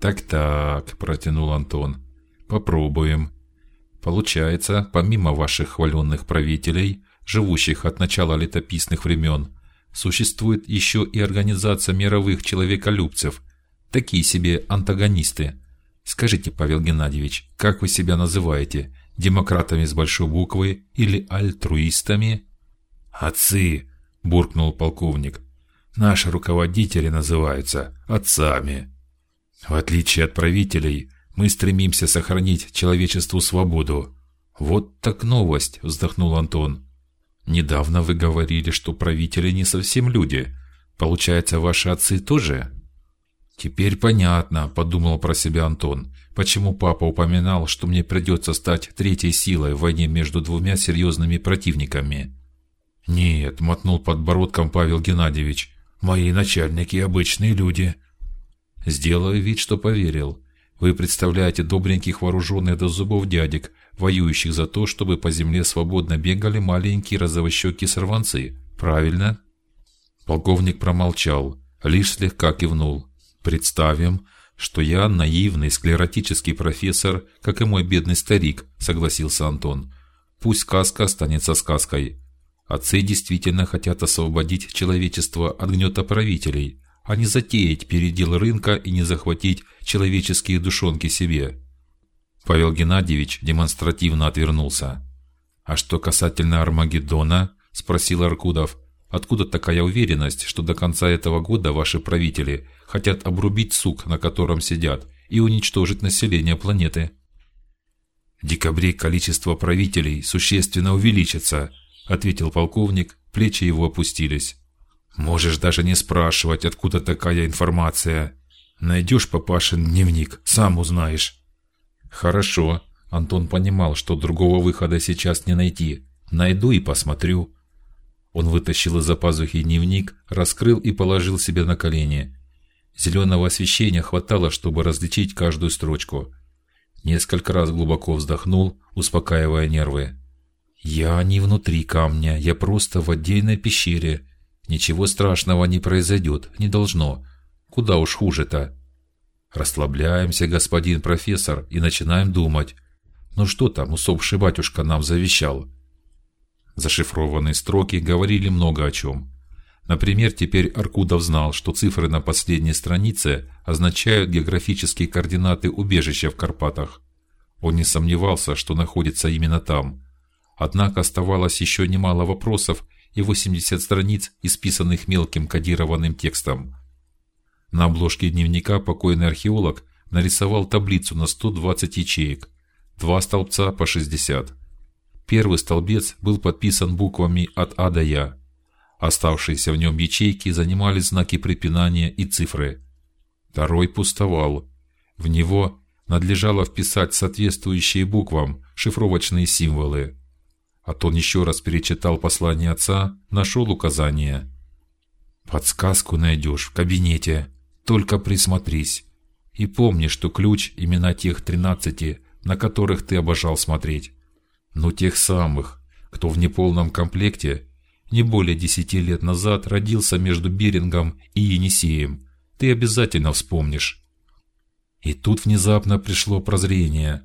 Так-так, протянул Антон. Попробуем. Получается, помимо ваших хваленных правителей, живущих от начала летописных времен, существует еще и организация мировых человеколюбцев, такие себе антагонисты. Скажите, Павел Геннадьевич, как вы себя называете? Демократами с большой буквы или альтруистами? Отцы, буркнул полковник. Наши руководители называются отцами. В отличие от правителей, мы стремимся сохранить человечеству свободу. Вот так новость, вздохнул Антон. Недавно вы говорили, что правители не совсем люди. Получается, ваши отцы тоже? Теперь понятно, подумал про себя Антон, почему папа упоминал, что мне придется стать третьей силой в войне между двумя серьезными противниками. Нет, мотнул подбородком Павел Геннадьевич. Мои начальники обычные люди. Сделаю вид, что поверил. Вы представляете добреньких вооруженных до зубов дядек, воюющих за то, чтобы по земле свободно бегали маленькие розовощекие сорванцы, правильно? Полковник промолчал, лишь слегка кивнул. Представим, что я наивный склеротический профессор, как и мой бедный старик, согласился Антон. Пусть сказка останется сказкой. Отцы действительно хотят освободить человечество от гнета правителей, а не затеять передел рынка и не захватить человеческие душонки себе. Павел Геннадьевич демонстративно отвернулся. А что касательно Армагеддона, спросил Аркудов, откуда такая уверенность, что до конца этого года ваши правители хотят обрубить сук, на котором сидят, и уничтожить население планеты? В декабре количество правителей существенно увеличится, ответил полковник. Плечи его опустились. Можешь даже не спрашивать, откуда такая информация. Найдешь папашин дневник, сам узнаешь. Хорошо. Антон понимал, что другого выхода сейчас не найти. Найду и посмотрю. Он вытащил из-за пазухи дневник, раскрыл и положил себе на колени. Зеленого освещения хватало, чтобы различить каждую строчку. Несколько раз глубоко вздохнул, успокаивая нервы. Я не внутри камня, я просто в отдельной пещере. Ничего страшного не произойдет, не должно. Куда уж хуже-то. Расслабляемся, господин профессор, и начинаем думать. Ну что там усопший батюшка нам завещал? Зашифрованные строки говорили много о чем. Например, теперь Аркудов знал, что цифры на последней странице означают географические координаты убежища в Карпатах. Он не сомневался, что находится именно там. Однако оставалось еще немало вопросов и 80 страниц, исписанных мелким кодированным текстом. На обложке дневника покойный археолог нарисовал таблицу на 120 ячеек, два столбца по 60. Первый столбец был подписан буквами от А до Я. Оставшиеся в нем ячейки занимали знаки препинания и цифры. Второй пустовал. В него надлежало вписать соответствующие буквам шифровочные символы. А то он еще раз перечитал послание отца, нашел указание. Подсказку найдешь в кабинете. Только присмотрись и помни, что ключ именно тех тринадцати, на которых ты обожал смотреть. Ну тех самых, кто в неполном комплекте не более десяти лет назад родился между Берингом и Енисеем. Ты обязательно вспомнишь. И тут внезапно пришло прозрение.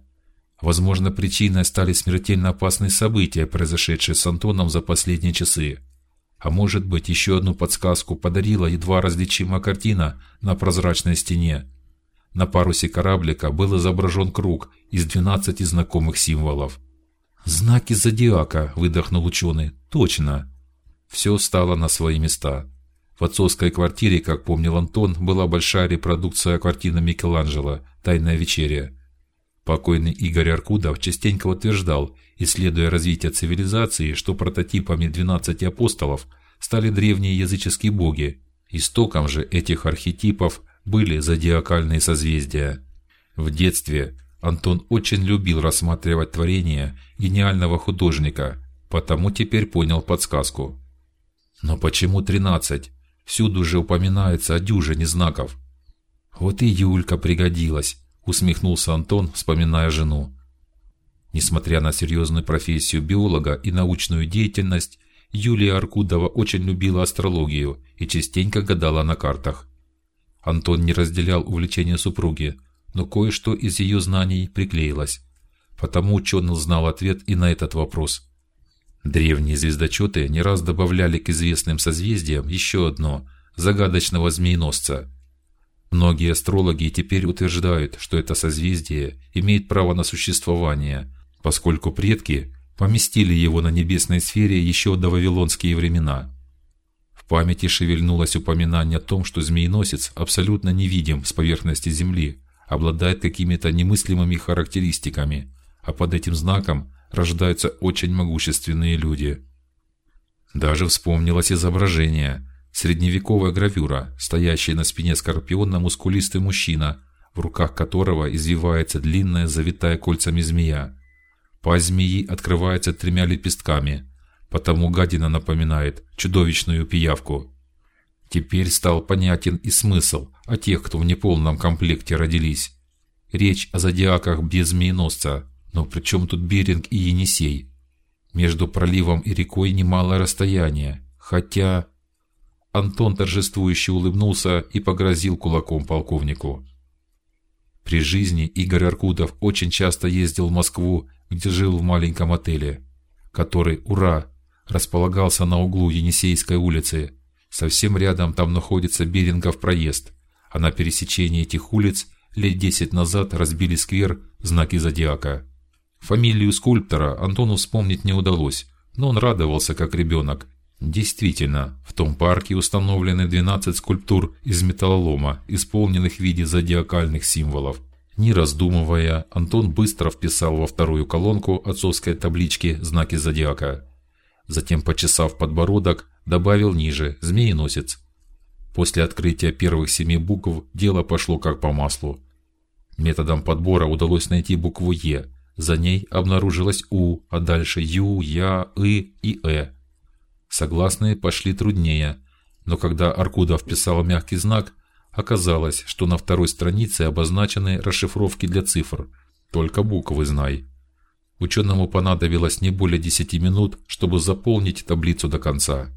Возможно, причиной стали смертельно опасные события, произошедшие с Антоном за последние часы. А может быть, еще одну подсказку подарила едва различимая картина на прозрачной стене. На парусе кораблика был изображен круг из двенадцати знакомых символов. Знаки зодиака, выдохнул ученый. Точно. Все стало на свои места. В отцовской квартире, как помнил Антон, была большая репродукция картины Микеланджело "Тайная вечеря". Покойный Игорь Аркудов частенько утверждал, исследуя развитие цивилизации, что прототипами двенадцати апостолов стали древние языческие боги. Истоком же этих архетипов были зодиакальные созвездия. В детстве Антон очень любил рассматривать творения гениального художника, потому теперь понял подсказку. Но почему тринадцать? Всюду же упоминается о дюжине знаков. Вот и Юлька пригодилась усмехнулся Антон, вспоминая жену. Несмотря на серьезную профессию биолога и научную деятельность, Юлия Аркудова очень любила астрологию и частенько гадала на картах. Антон не разделял увлечения супруги, но кое-что из ее знаний приклеилось. Потому ученый знал ответ и на этот вопрос. Древние звездочеты не раз добавляли к известным созвездиям еще одно загадочного змееносца. Многие астрологи теперь утверждают, что это созвездие имеет право на существование, поскольку предки поместили его на небесной сфере еще до вавилонские времена. В памяти шевельнулось упоминание о том, что змееносец абсолютно невидим с поверхности Земли, обладает какими-то немыслимыми характеристиками, а под этим знаком рождаются очень могущественные люди. Даже вспомнилось изображение средневековая гравюра, стоящая на спине скорпиона мускулистый мужчина, в руках которого извивается длинная завитая кольцами змея. Пасть змеи открывается тремя лепестками, потому гадина напоминает чудовищную пиявку. Теперь стал понятен и смысл о тех, кто в неполном комплекте родились. Речь о зодиаках без змееносца, но при чем тут Беринг и Енисей? Между проливом и рекой немалое расстояние, хотя Антон торжествующе улыбнулся и погрозил кулаком полковнику. При жизни Игорь Аркудов очень часто ездил в Москву, где жил в маленьком отеле, который, ура, располагался на углу Енисейской улицы. Совсем рядом там находится Берингов проезд, а на пересечении этих улиц лет десять назад разбили сквер знаки зодиака. Фамилию скульптора Антону вспомнить не удалось, но он радовался как ребенок. Действительно, в том парке установлены 12 скульптур из металлолома, исполненных в виде зодиакальных символов. Не раздумывая, Антон быстро вписал во вторую колонку отцовской таблички знаки зодиака. Затем, почесав подбородок, добавил ниже змееносец. После открытия первых семи букв дело пошло как по маслу. Методом подбора удалось найти букву Е. За ней обнаружилось У, а дальше Ю, Я, И и Э. Согласные пошли труднее, но когда Аркудов вписал мягкий знак, оказалось, что на второй странице обозначены расшифровки для цифр. Только буквы знай. Ученому понадобилось не более десяти минут, чтобы заполнить таблицу до конца.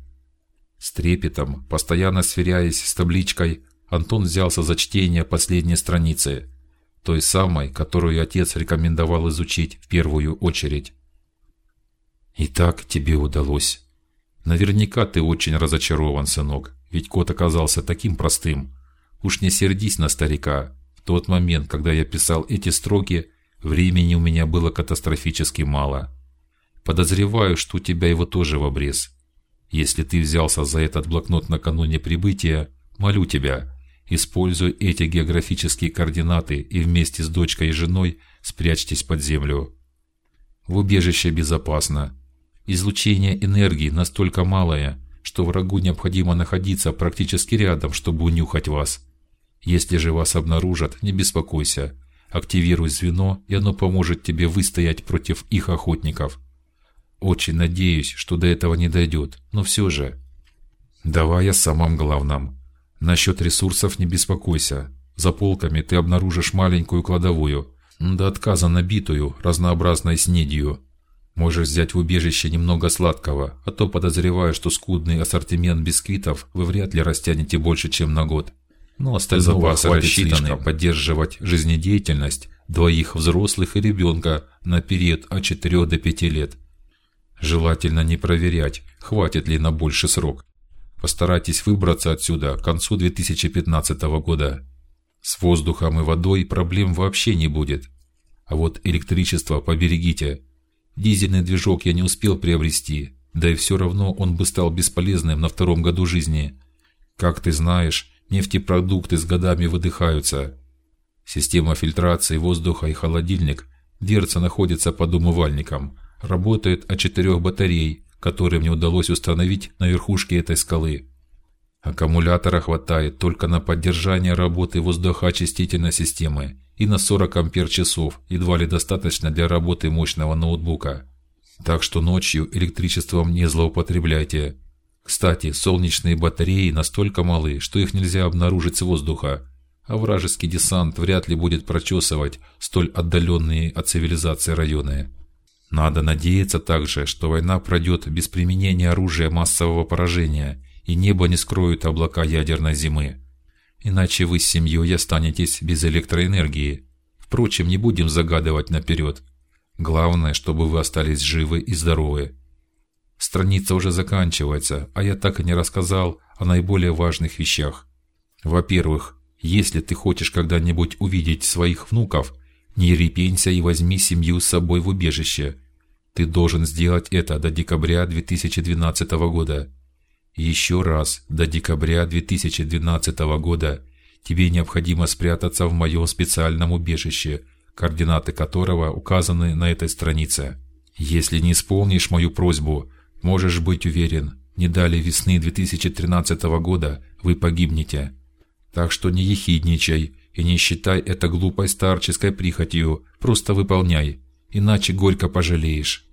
С трепетом, постоянно сверяясь с табличкой, Антон взялся за чтение последней страницы, той самой, которую отец рекомендовал изучить в первую очередь. Итак, тебе удалось. Наверняка ты очень разочарован, сынок, ведь кот оказался таким простым. Уж не сердись на старика. В тот момент, когда я писал эти строки, времени у меня было катастрофически мало. Подозреваю, что у тебя его тоже в обрез. Если ты взялся за этот блокнот накануне прибытия, молю тебя, используй эти географические координаты и вместе с дочкой и женой спрячьтесь под землю. В убежище безопасно. Излучение энергии настолько малое, что врагу необходимо находиться практически рядом, чтобы унюхать вас. Если же вас обнаружат, не беспокойся, активируй звено, и оно поможет тебе выстоять против их охотников. Очень надеюсь, что до этого не дойдет, но все же. Давай о самом главном. Насчет ресурсов не беспокойся. За полками ты обнаружишь маленькую кладовую, до отказа набитую разнообразной снедью. Можешь взять в убежище немного сладкого, а то подозреваю, что скудный ассортимент бисквитов вы вряд ли растянете больше, чем на год. Но остального запасы рассчитаны поддерживать жизнедеятельность двоих взрослых и ребенка на период от 4 до 5 лет. Желательно не проверять, хватит ли на больший срок. Постарайтесь выбраться отсюда к концу 2015 года. С воздухом и водой проблем вообще не будет. А вот электричество поберегите. Дизельный движок я не успел приобрести, да и все равно он бы стал бесполезным на втором году жизни. Как ты знаешь, нефтепродукты с годами выдыхаются. Система фильтрации воздуха и холодильник, дверца находится под умывальником, работает от четырех батарей, которые мне удалось установить на верхушке этой скалы. Аккумулятора хватает только на поддержание работы воздухоочистительной системы и на 40 ампер-часов, едва ли достаточно для работы мощного ноутбука. Так что ночью электричеством не злоупотребляйте. Кстати, солнечные батареи настолько малы, что их нельзя обнаружить с воздуха, а вражеский десант вряд ли будет прочесывать столь отдаленные от цивилизации районы. Надо надеяться также, что война пройдет без применения оружия массового поражения и небо не скроют облака ядерной зимы. иначе вы с семьей останетесь без электроэнергии. Впрочем, не будем загадывать наперед. Главное, чтобы вы остались живы и здоровы. Страница уже заканчивается, а я так и не рассказал о наиболее важных вещах. Во-первых, если ты хочешь когда-нибудь увидеть своих внуков, не репенься и возьми семью с собой в убежище. Ты должен сделать это до декабря 2012 года. Еще раз до декабря 2012 года тебе необходимо спрятаться в моем специальном убежище, координаты которого указаны на этой странице. Если не исполнишь мою просьбу, можешь быть уверен, не далее весны 2013 года вы погибнете. Так что не ехидничай и не считай это глупой старческой прихотью, просто выполняй, иначе горько пожалеешь.